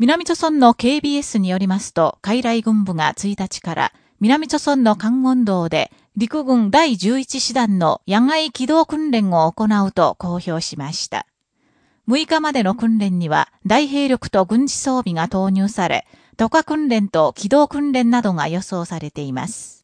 南朝村の KBS によりますと、海来軍部が1日から南朝村の関温道で陸軍第11師団の野外機動訓練を行うと公表しました。6日までの訓練には大兵力と軍事装備が投入され、渡河訓練と機動訓練などが予想されています。